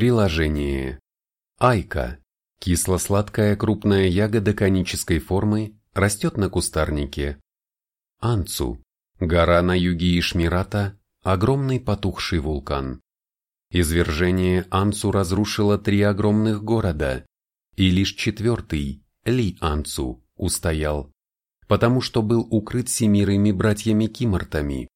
Приложение. Айка. Кисло-сладкая крупная ягода конической формы, растет на кустарнике. Анцу. Гора на юге Ишмирата, огромный потухший вулкан. Извержение Анцу разрушило три огромных города, и лишь четвертый, Ли-Анцу, устоял, потому что был укрыт семирыми братьями-кимортами.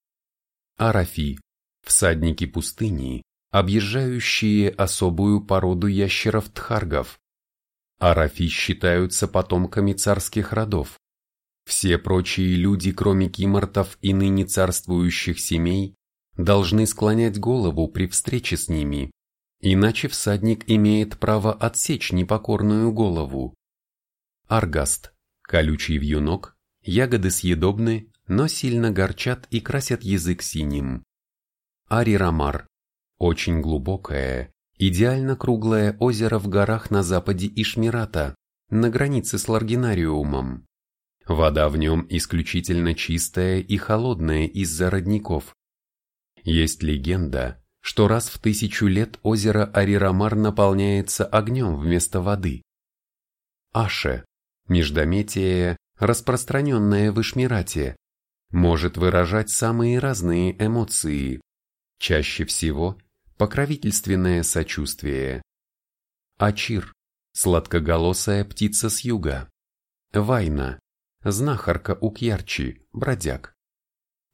Арафи, всадники пустыни, объезжающие особую породу ящеров-тхаргов. Арафи считаются потомками царских родов. Все прочие люди, кроме кимортов и ныне царствующих семей, должны склонять голову при встрече с ними, иначе всадник имеет право отсечь непокорную голову. Аргаст, колючий вьюнок, ягоды съедобны, но сильно горчат и красят язык синим. Арирамар, очень глубокое, идеально круглое озеро в горах на западе Ишмирата, на границе с Ларгинариумом. Вода в нем исключительно чистая и холодная из-за родников. Есть легенда, что раз в тысячу лет озеро Арирамар наполняется огнем вместо воды. Аше, междометие, распространенное в Ишмирате, может выражать самые разные эмоции. Чаще всего покровительственное сочувствие. Ачир – сладкоголосая птица с юга. Вайна – знахарка у Кьярчи, бродяг.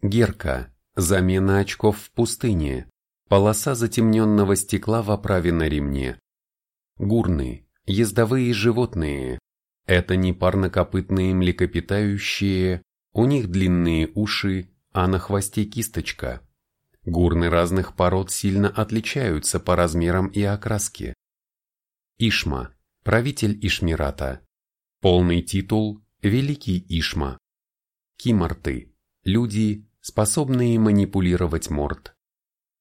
Герка – замена очков в пустыне, полоса затемненного стекла в оправе на ремне. Гурны – ездовые животные. Это не парнокопытные млекопитающие, у них длинные уши, а на хвосте кисточка. Гурны разных пород сильно отличаются по размерам и окраске. Ишма – правитель Ишмирата. Полный титул – Великий Ишма. Кимарты – люди, способные манипулировать морд.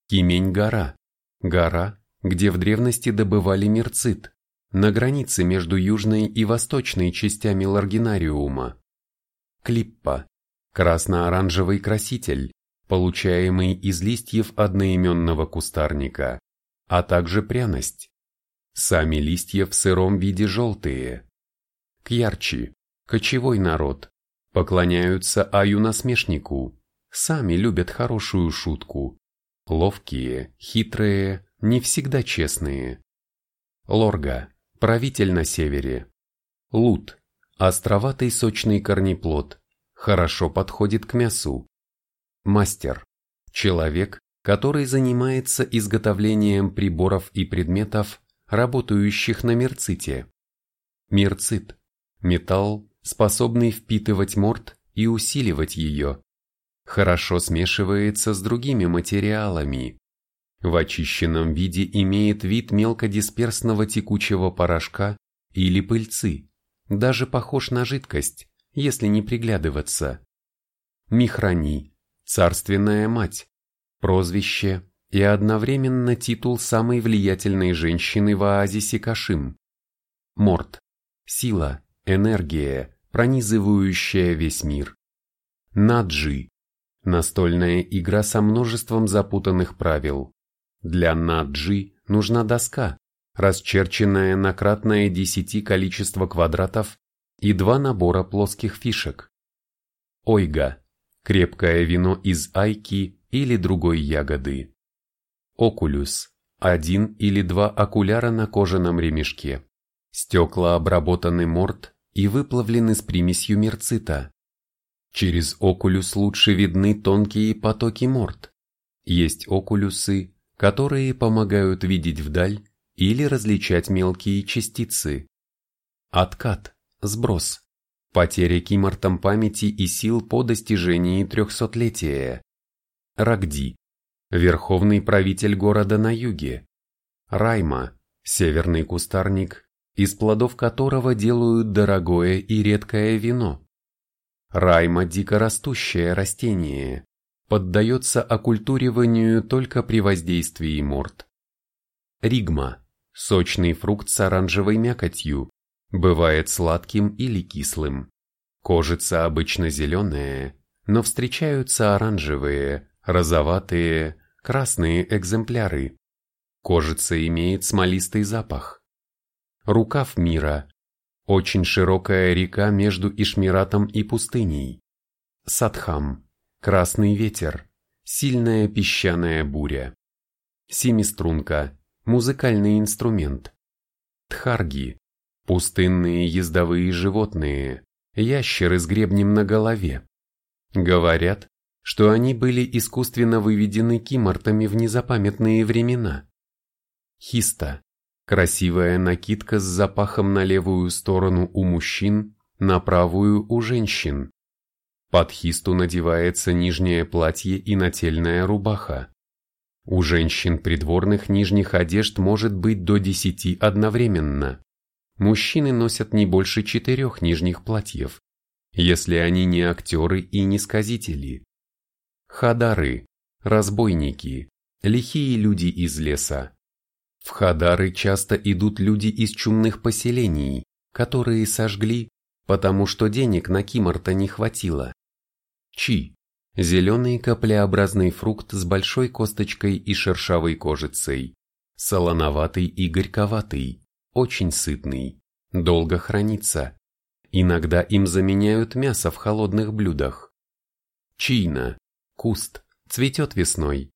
Кимень-гора – гора, где в древности добывали мерцит, на границе между южной и восточной частями Ларгинариума. Клиппа – красно-оранжевый краситель, получаемый из листьев одноименного кустарника, а также пряность. Сами листья в сыром виде желтые. Кьярчи, кочевой народ, поклоняются аю-насмешнику, сами любят хорошую шутку. Ловкие, хитрые, не всегда честные. Лорга, правитель на севере. Лут, островатый сочный корнеплод, хорошо подходит к мясу. Мастер – человек, который занимается изготовлением приборов и предметов, работающих на мерците. Мерцит – металл, способный впитывать морд и усиливать ее. Хорошо смешивается с другими материалами. В очищенном виде имеет вид мелкодисперсного текучего порошка или пыльцы, даже похож на жидкость, если не приглядываться. Михрани царственная мать, прозвище и одновременно титул самой влиятельной женщины в оазисе Кашим. Морт – сила, энергия, пронизывающая весь мир. Наджи – настольная игра со множеством запутанных правил. Для Наджи нужна доска, расчерченная на кратное десяти количество квадратов и два набора плоских фишек. Ойга крепкое вино из айки или другой ягоды. Окулюс – один или два окуляра на кожаном ремешке. Стекла обработаны морд и выплавлены с примесью мерцита. Через окулюс лучше видны тонкие потоки морд. Есть окулюсы, которые помогают видеть вдаль или различать мелкие частицы. Откат – сброс. Потеря Кимортом памяти и сил по достижении трехсотлетия. Рагди. Верховный правитель города на юге. Райма. Северный кустарник, из плодов которого делают дорогое и редкое вино. Райма – дикорастущее растение, поддается оккультуриванию только при воздействии морд. Ригма – сочный фрукт с оранжевой мякотью, Бывает сладким или кислым. Кожица обычно зеленая, но встречаются оранжевые, розоватые, красные экземпляры. Кожица имеет смолистый запах. Рукав мира. Очень широкая река между Ишмиратом и пустыней. Садхам. Красный ветер. Сильная песчаная буря. Семиструнка. Музыкальный инструмент. Тхарги. Пустынные ездовые животные. Ящеры с гребнем на голове. Говорят, что они были искусственно выведены кимортами в незапамятные времена. Хиста – красивая накидка с запахом на левую сторону у мужчин, на правую у женщин. Под хисту надевается нижнее платье и нательная рубаха. У женщин придворных нижних одежд может быть до десяти одновременно. Мужчины носят не больше четырех нижних платьев, если они не актеры и не сказители. Хадары, разбойники, лихие люди из леса. В Хадары часто идут люди из чумных поселений, которые сожгли, потому что денег на киморта не хватило. Чи – зеленый каплеобразный фрукт с большой косточкой и шершавой кожицей, солоноватый и горьковатый, очень сытный, долго хранится. Иногда им заменяют мясо в холодных блюдах. Чина Куст цветет весной.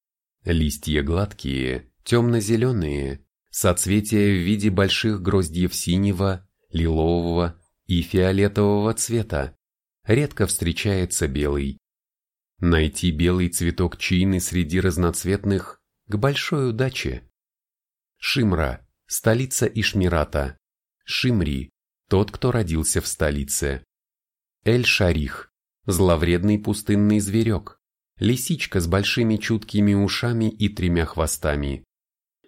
Листья гладкие, темно-зеленые, соцветия в виде больших гроздьев синего, лилового и фиолетового цвета. Редко встречается белый. Найти белый цветок чины среди разноцветных – к большой удаче. Шимра – столица Ишмирата. Шимри – тот, кто родился в столице. Эль-Шарих – зловредный пустынный зверек лисичка с большими чуткими ушами и тремя хвостами.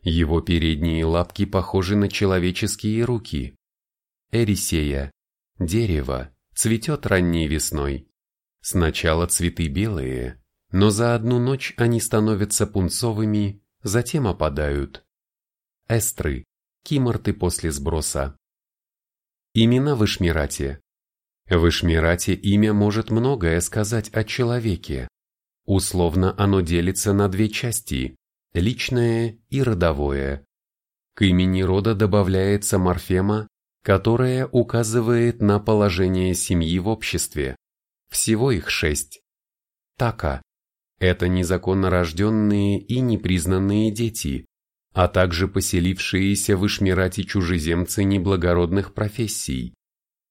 Его передние лапки похожи на человеческие руки. Эрисея, дерево, цветет ранней весной. Сначала цветы белые, но за одну ночь они становятся пунцовыми, затем опадают. Эстры, киморты после сброса. Имена в Ишмирате. В Ишмирате имя может многое сказать о человеке. Условно оно делится на две части – личное и родовое. К имени рода добавляется морфема, которая указывает на положение семьи в обществе. Всего их шесть. Така – это незаконно рожденные и непризнанные дети, а также поселившиеся в Ишмирате чужеземцы неблагородных профессий,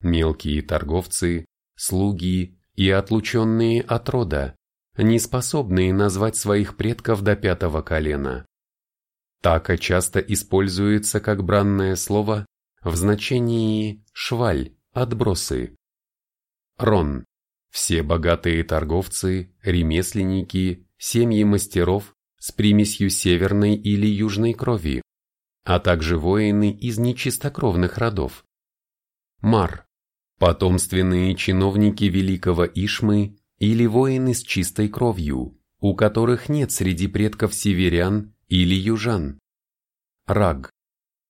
мелкие торговцы, слуги и отлученные от рода, не способные назвать своих предков до пятого колена. Така часто используется как бранное слово в значении «шваль», «отбросы». Рон – все богатые торговцы, ремесленники, семьи мастеров с примесью северной или южной крови, а также воины из нечистокровных родов. Мар – потомственные чиновники великого Ишмы или воины с чистой кровью, у которых нет среди предков северян или южан. Раг.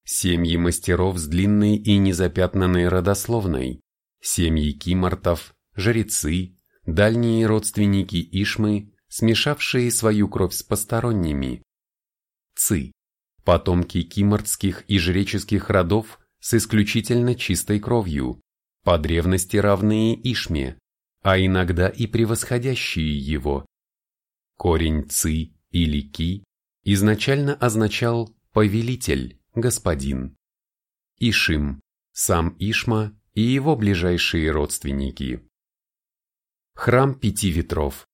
Семьи мастеров с длинной и незапятнанной родословной, семьи кимортов, жрецы, дальние родственники Ишмы, смешавшие свою кровь с посторонними. Ци. Потомки кимортских и жреческих родов с исключительно чистой кровью, по древности равные Ишме, а иногда и превосходящие его. Корень «ци» или «ки» изначально означал «повелитель», «господин». Ишим, сам Ишма и его ближайшие родственники. Храм Пяти Ветров.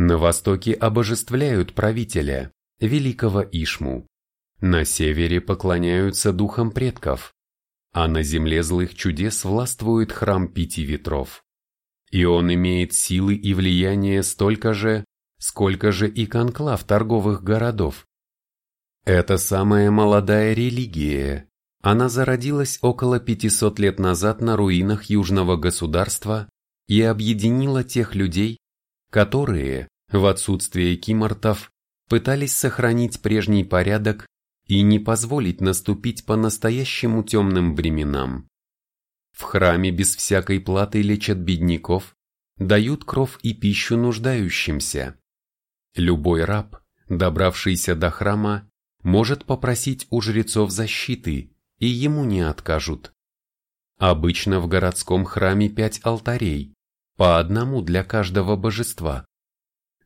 На востоке обожествляют правителя, великого Ишму. На севере поклоняются духам предков, а на земле злых чудес властвует храм Пяти Ветров. И он имеет силы и влияние столько же, сколько же и конклав торговых городов. Это самая молодая религия. Она зародилась около 500 лет назад на руинах южного государства и объединила тех людей, которые, в отсутствие кимортов, пытались сохранить прежний порядок и не позволить наступить по-настоящему темным временам. В храме без всякой платы лечат бедняков, дают кров и пищу нуждающимся. Любой раб, добравшийся до храма, может попросить у жрецов защиты, и ему не откажут. Обычно в городском храме пять алтарей, по одному для каждого божества.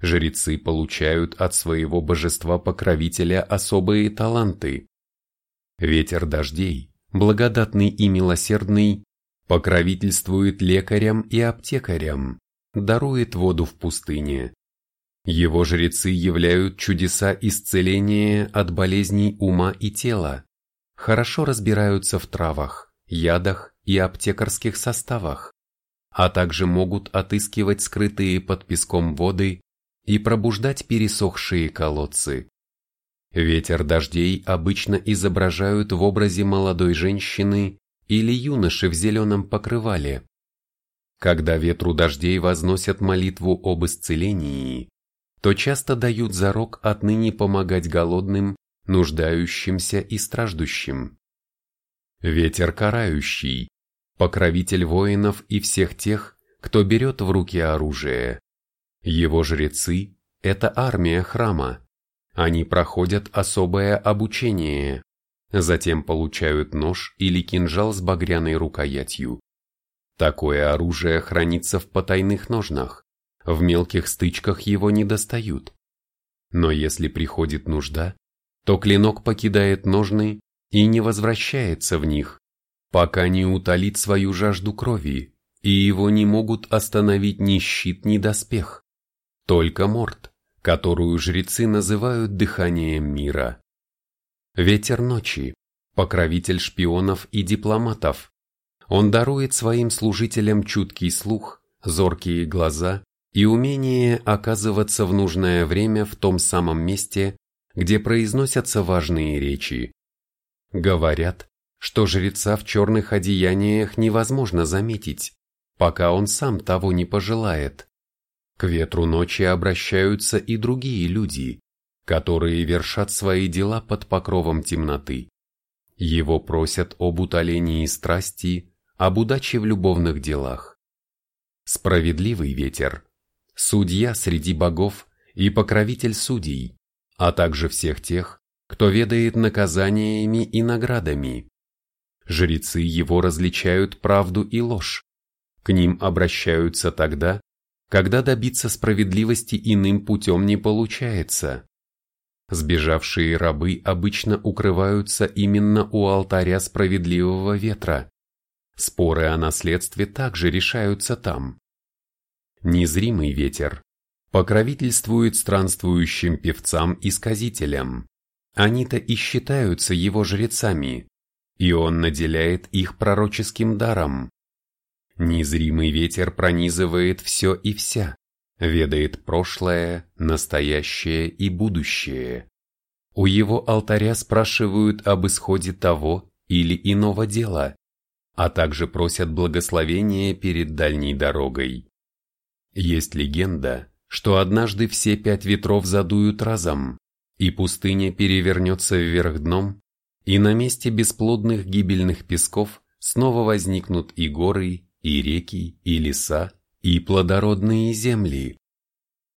Жрецы получают от своего божества-покровителя особые таланты. Ветер дождей, благодатный и милосердный, покровительствует лекарям и аптекарям, дарует воду в пустыне. Его жрецы являют чудеса исцеления от болезней ума и тела, хорошо разбираются в травах, ядах и аптекарских составах, а также могут отыскивать скрытые под песком воды и пробуждать пересохшие колодцы. Ветер дождей обычно изображают в образе молодой женщины или юноши в зеленом покрывале. Когда ветру дождей возносят молитву об исцелении, то часто дают зарок отныне помогать голодным, нуждающимся и страждущим. Ветер карающий, покровитель воинов и всех тех, кто берет в руки оружие. Его жрецы – это армия храма. Они проходят особое обучение, затем получают нож или кинжал с багряной рукоятью. Такое оружие хранится в потайных ножнах, в мелких стычках его не достают. Но если приходит нужда, то клинок покидает ножны и не возвращается в них, пока не утолит свою жажду крови, и его не могут остановить ни щит, ни доспех. Только морд, которую жрецы называют дыханием мира. Ветер ночи, покровитель шпионов и дипломатов. Он дарует своим служителям чуткий слух, зоркие глаза и умение оказываться в нужное время в том самом месте, где произносятся важные речи. Говорят, что жреца в черных одеяниях невозможно заметить, пока он сам того не пожелает. К ветру ночи обращаются и другие люди, которые вершат свои дела под покровом темноты. Его просят об утолении страсти, об удаче в любовных делах. Справедливый ветер, судья среди богов и покровитель судей, а также всех тех, кто ведает наказаниями и наградами. Жрецы его различают правду и ложь. К ним обращаются тогда, когда добиться справедливости иным путем не получается. Сбежавшие рабы обычно укрываются именно у алтаря справедливого ветра. Споры о наследстве также решаются там. Незримый ветер покровительствует странствующим певцам и сказителям. Они-то и считаются его жрецами, и он наделяет их пророческим даром. Незримый ветер пронизывает все и вся, ведает прошлое, настоящее и будущее. У его алтаря спрашивают об исходе того или иного дела, а также просят благословения перед дальней дорогой. Есть легенда, что однажды все пять ветров задуют разом, и пустыня перевернется вверх дном, и на месте бесплодных гибельных песков снова возникнут и горы, и реки, и леса, и плодородные земли.